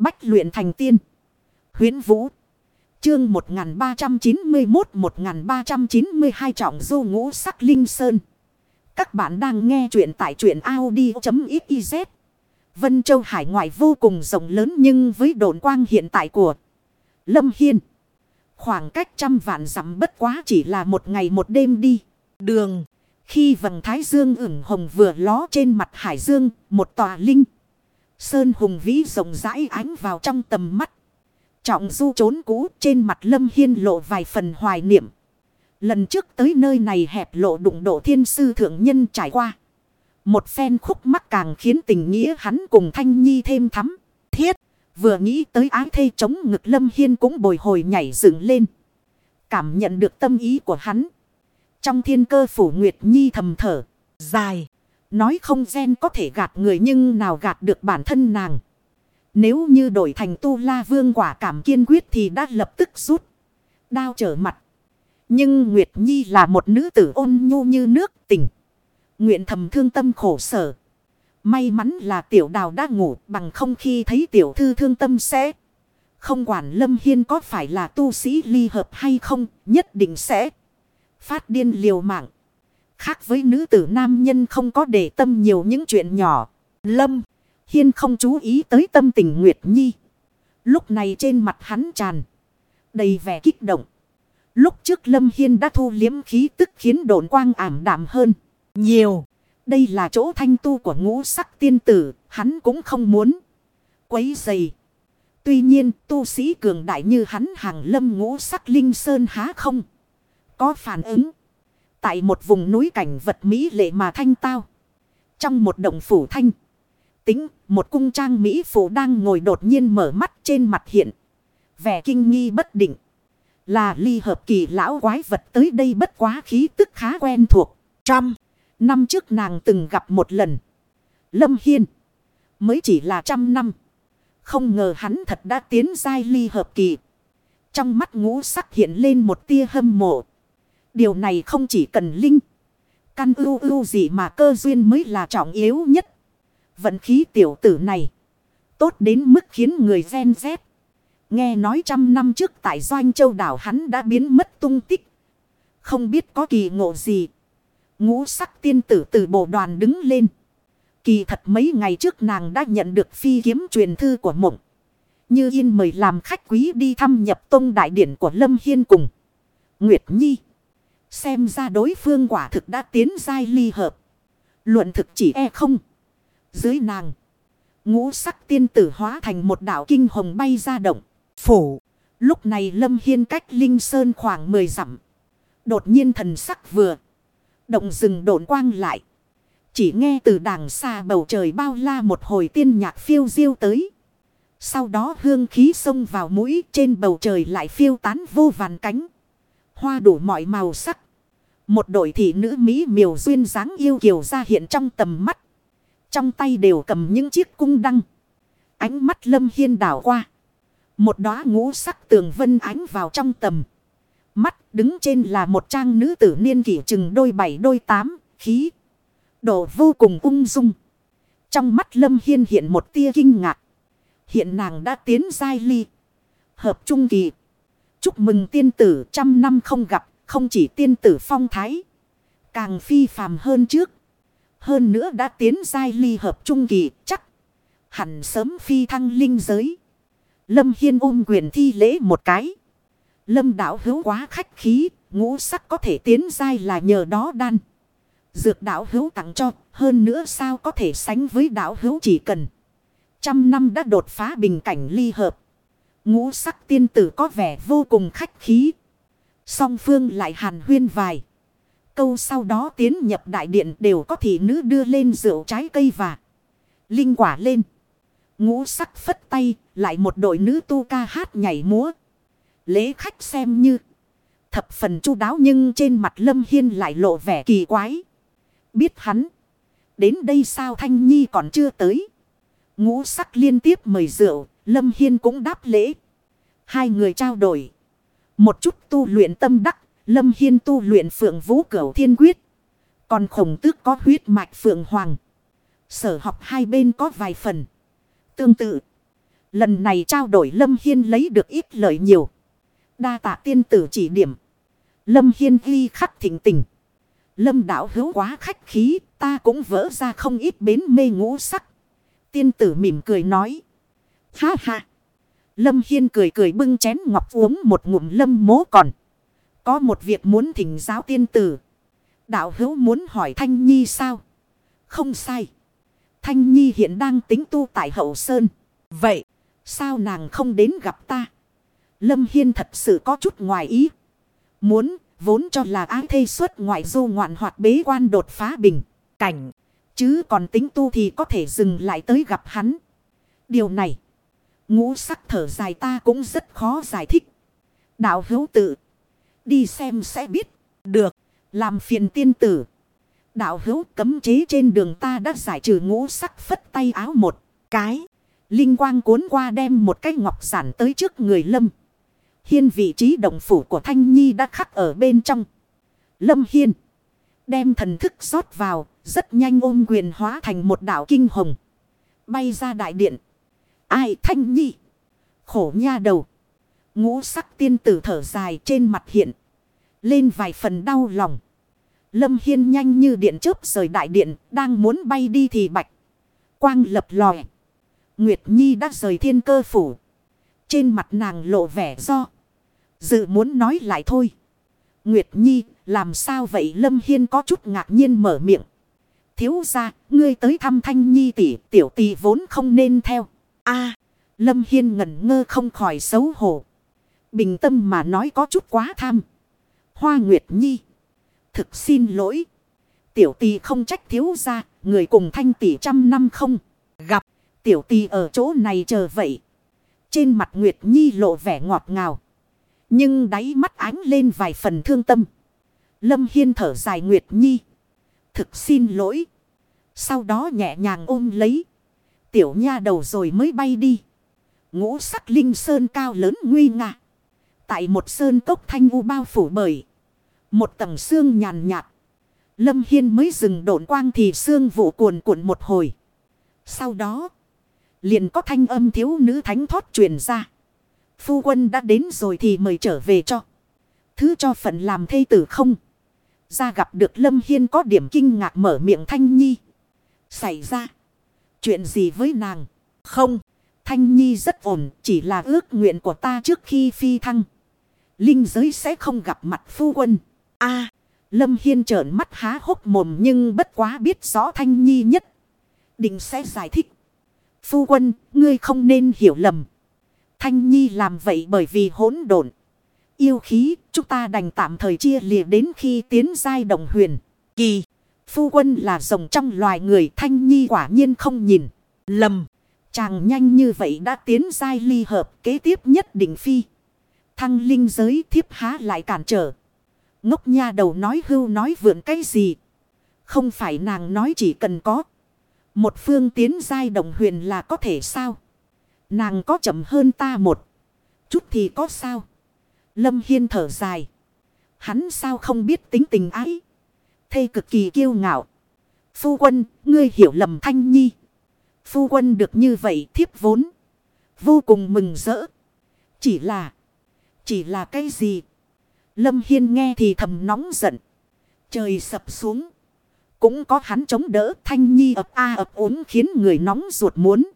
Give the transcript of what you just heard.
Bách luyện thành tiên. Huyến Vũ. Chương 1391-1392 trọng du ngũ sắc linh sơn. Các bạn đang nghe truyện tại truyện Audi.xyz. Vân Châu Hải ngoại vô cùng rộng lớn nhưng với đồn quang hiện tại của Lâm Hiên. Khoảng cách trăm vạn dặm bất quá chỉ là một ngày một đêm đi. Đường. Khi vầng thái dương ửng hồng vừa ló trên mặt hải dương, một tòa linh. Sơn hùng vĩ rộng rãi ánh vào trong tầm mắt. Trọng du trốn cũ trên mặt lâm hiên lộ vài phần hoài niệm. Lần trước tới nơi này hẹp lộ đụng độ thiên sư thượng nhân trải qua. Một phen khúc mắc càng khiến tình nghĩa hắn cùng thanh nhi thêm thắm. Thiết, vừa nghĩ tới ái thê chống ngực lâm hiên cũng bồi hồi nhảy dựng lên. Cảm nhận được tâm ý của hắn. Trong thiên cơ phủ Nguyệt Nhi thầm thở, dài. Nói không gen có thể gạt người nhưng nào gạt được bản thân nàng. Nếu như đổi thành tu la vương quả cảm kiên quyết thì đã lập tức rút. Đao trở mặt. Nhưng Nguyệt Nhi là một nữ tử ôn nhu như nước tình. Nguyện thầm thương tâm khổ sở. May mắn là tiểu đào đã ngủ bằng không khi thấy tiểu thư thương tâm sẽ. Không quản Lâm Hiên có phải là tu sĩ ly hợp hay không, nhất định sẽ phát điên liều mạng. Khác với nữ tử nam nhân không có để tâm nhiều những chuyện nhỏ. Lâm Hiên không chú ý tới tâm tình Nguyệt Nhi. Lúc này trên mặt hắn tràn. Đầy vẻ kích động. Lúc trước Lâm Hiên đã thu liếm khí tức khiến đồn quang ảm đạm hơn. Nhiều. Đây là chỗ thanh tu của ngũ sắc tiên tử. Hắn cũng không muốn. Quấy dày. Tuy nhiên, tu sĩ cường đại như hắn hàng lâm ngũ sắc linh sơn há không. Có phản ứng. Tại một vùng núi cảnh vật Mỹ lệ mà thanh tao. Trong một động phủ thanh. Tính một cung trang Mỹ phủ đang ngồi đột nhiên mở mắt trên mặt hiện. Vẻ kinh nghi bất định. Là ly hợp kỳ lão quái vật tới đây bất quá khí tức khá quen thuộc. Trăm. Năm trước nàng từng gặp một lần. Lâm Hiên. Mới chỉ là trăm năm. Không ngờ hắn thật đã tiến giai ly hợp kỳ. Trong mắt ngũ sắc hiện lên một tia hâm mộ. Điều này không chỉ cần linh. Căn ưu ưu gì mà cơ duyên mới là trọng yếu nhất. Vận khí tiểu tử này. Tốt đến mức khiến người ghen rét. Nghe nói trăm năm trước tại Doanh Châu đảo hắn đã biến mất tung tích. Không biết có kỳ ngộ gì. Ngũ sắc tiên tử từ bộ đoàn đứng lên. Kỳ thật mấy ngày trước nàng đã nhận được phi kiếm truyền thư của mộng. Như yên mời làm khách quý đi thăm nhập tông đại điển của Lâm Hiên cùng. Nguyệt Nhi. Xem ra đối phương quả thực đã tiến giai ly hợp. Luận thực chỉ e không. Dưới nàng. Ngũ sắc tiên tử hóa thành một đảo kinh hồng bay ra động. Phủ. Lúc này Lâm Hiên cách Linh Sơn khoảng 10 dặm. Đột nhiên thần sắc vừa. Động rừng độn quang lại. Chỉ nghe từ đàng xa bầu trời bao la một hồi tiên nhạc phiêu diêu tới. Sau đó hương khí xông vào mũi, trên bầu trời lại phiêu tán vô vàn cánh. Hoa đủ mọi màu sắc. Một đội thị nữ Mỹ miều duyên dáng yêu kiều ra hiện trong tầm mắt. Trong tay đều cầm những chiếc cung đăng. Ánh mắt lâm hiên đảo qua. Một đóa ngũ sắc tường vân ánh vào trong tầm. Mắt đứng trên là một trang nữ tử niên kỷ chừng đôi bảy đôi tám, khí. Độ vô cùng ung dung. Trong mắt lâm hiên hiện một tia kinh ngạc. Hiện nàng đã tiến giai ly. Hợp trung kỳ. Chúc mừng tiên tử trăm năm không gặp, không chỉ tiên tử phong thái. Càng phi phàm hơn trước. Hơn nữa đã tiến giai ly hợp trung kỳ, chắc. Hẳn sớm phi thăng linh giới. Lâm Hiên ôm quyền thi lễ một cái. Lâm đảo hữu quá khách khí, ngũ sắc có thể tiến giai là nhờ đó đan. Dược đảo hữu tặng cho, hơn nữa sao có thể sánh với đảo hữu chỉ cần. Trăm năm đã đột phá bình cảnh ly hợp. Ngũ sắc tiên tử có vẻ vô cùng khách khí. Song phương lại hàn huyên vài. Câu sau đó tiến nhập đại điện đều có thị nữ đưa lên rượu trái cây và linh quả lên. Ngũ sắc phất tay, lại một đội nữ tu ca hát nhảy múa. Lễ khách xem như thập phần chu đáo nhưng trên mặt Lâm Hiên lại lộ vẻ kỳ quái. Biết hắn, đến đây sao Thanh Nhi còn chưa tới. Ngũ sắc liên tiếp mời rượu, Lâm Hiên cũng đáp lễ. Hai người trao đổi. Một chút tu luyện tâm đắc, Lâm Hiên tu luyện phượng vũ cửu thiên quyết. Còn khổng tước có huyết mạch phượng hoàng. Sở học hai bên có vài phần. Tương tự. Lần này trao đổi Lâm Hiên lấy được ít lợi nhiều. Đa tạ tiên tử chỉ điểm. Lâm Hiên ghi khắc thỉnh tình. Lâm đảo hữu quá khách khí, ta cũng vỡ ra không ít bến mê ngũ sắc. Tiên tử mỉm cười nói. Ha ha. Lâm Hiên cười cười bưng chén ngọc uống một ngụm lâm mố còn. Có một việc muốn thỉnh giáo tiên tử. Đạo hữu muốn hỏi Thanh Nhi sao? Không sai. Thanh Nhi hiện đang tính tu tại hậu sơn. Vậy, sao nàng không đến gặp ta? Lâm Hiên thật sự có chút ngoài ý. Muốn, vốn cho là ái thê xuất ngoại du ngoạn hoạt bế quan đột phá bình. Cảnh, chứ còn tính tu thì có thể dừng lại tới gặp hắn. Điều này, ngũ sắc thở dài ta cũng rất khó giải thích. Đạo hữu tự, đi xem sẽ biết. Được, làm phiền tiên tử. Đạo hữu cấm chế trên đường ta đã giải trừ ngũ sắc phất tay áo một cái. Linh quang cuốn qua đem một cái ngọc giản tới trước người Lâm. Hiên vị trí động phủ của Thanh Nhi đã khắc ở bên trong. Lâm Hiên đem thần thức rót vào, rất nhanh ôm quyền hóa thành một đảo kinh hồng. Bay ra đại điện. Ai Thanh Nhi? Khổ nha đầu. Ngũ sắc tiên tử thở dài trên mặt hiện. Lên vài phần đau lòng. Lâm Hiên nhanh như điện chớp rời đại điện, đang muốn bay đi thì bạch. Quang lập lòi Nguyệt Nhi đã rời thiên cơ phủ. Trên mặt nàng lộ vẻ do. Dự muốn nói lại thôi. Nguyệt Nhi, làm sao vậy Lâm Hiên có chút ngạc nhiên mở miệng. Thiếu ra, ngươi tới thăm Thanh Nhi tỷ, tiểu tỷ vốn không nên theo a Lâm Hiên ngẩn ngơ không khỏi xấu hổ. Bình tâm mà nói có chút quá tham. Hoa Nguyệt Nhi. Thực xin lỗi. Tiểu Tì không trách thiếu ra, người cùng thanh tỷ trăm năm không. Gặp, tiểu Tì ở chỗ này chờ vậy. Trên mặt Nguyệt Nhi lộ vẻ ngọt ngào. Nhưng đáy mắt ánh lên vài phần thương tâm. Lâm Hiên thở dài Nguyệt Nhi. Thực xin lỗi. Sau đó nhẹ nhàng ôm lấy. Tiểu nha đầu rồi mới bay đi. Ngũ sắc linh sơn cao lớn nguy nga. Tại một sơn cốc thanh u bao phủ bởi. Một tầng xương nhàn nhạt. Lâm Hiên mới dừng độn quang thì xương vụ cuồn cuộn một hồi. Sau đó. Liền có thanh âm thiếu nữ thánh thoát truyền ra. Phu quân đã đến rồi thì mời trở về cho. Thứ cho phận làm thây tử không. Ra gặp được Lâm Hiên có điểm kinh ngạc mở miệng Thanh Nhi. Xảy ra. Chuyện gì với nàng? Không. Thanh Nhi rất ổn. Chỉ là ước nguyện của ta trước khi phi thăng. Linh giới sẽ không gặp mặt phu quân. a Lâm Hiên trợn mắt há hốc mồm nhưng bất quá biết rõ Thanh Nhi nhất. Định sẽ giải thích. Phu quân, ngươi không nên hiểu lầm. Thanh Nhi làm vậy bởi vì hỗn độn. Yêu khí, chúng ta đành tạm thời chia lìa đến khi tiến giai đồng huyền. Kỳ, phu quân là rồng trong loài người Thanh Nhi quả nhiên không nhìn. Lầm, chàng nhanh như vậy đã tiến giai ly hợp kế tiếp nhất định phi. Thăng linh giới thiếp há lại cản trở. Ngốc nha đầu nói hưu nói vượn cái gì. Không phải nàng nói chỉ cần có. Một phương tiến giai đồng huyền là có thể sao. Nàng có chậm hơn ta một. Chút thì có sao. Lâm Hiên thở dài. Hắn sao không biết tính tình ái thê cực kỳ kiêu ngạo. Phu quân, ngươi hiểu lầm Thanh Nhi. Phu quân được như vậy thiếp vốn. Vô cùng mừng rỡ. Chỉ là. Chỉ là cái gì? Lâm Hiên nghe thì thầm nóng giận. Trời sập xuống. Cũng có hắn chống đỡ Thanh Nhi ập a ập ốm khiến người nóng ruột muốn.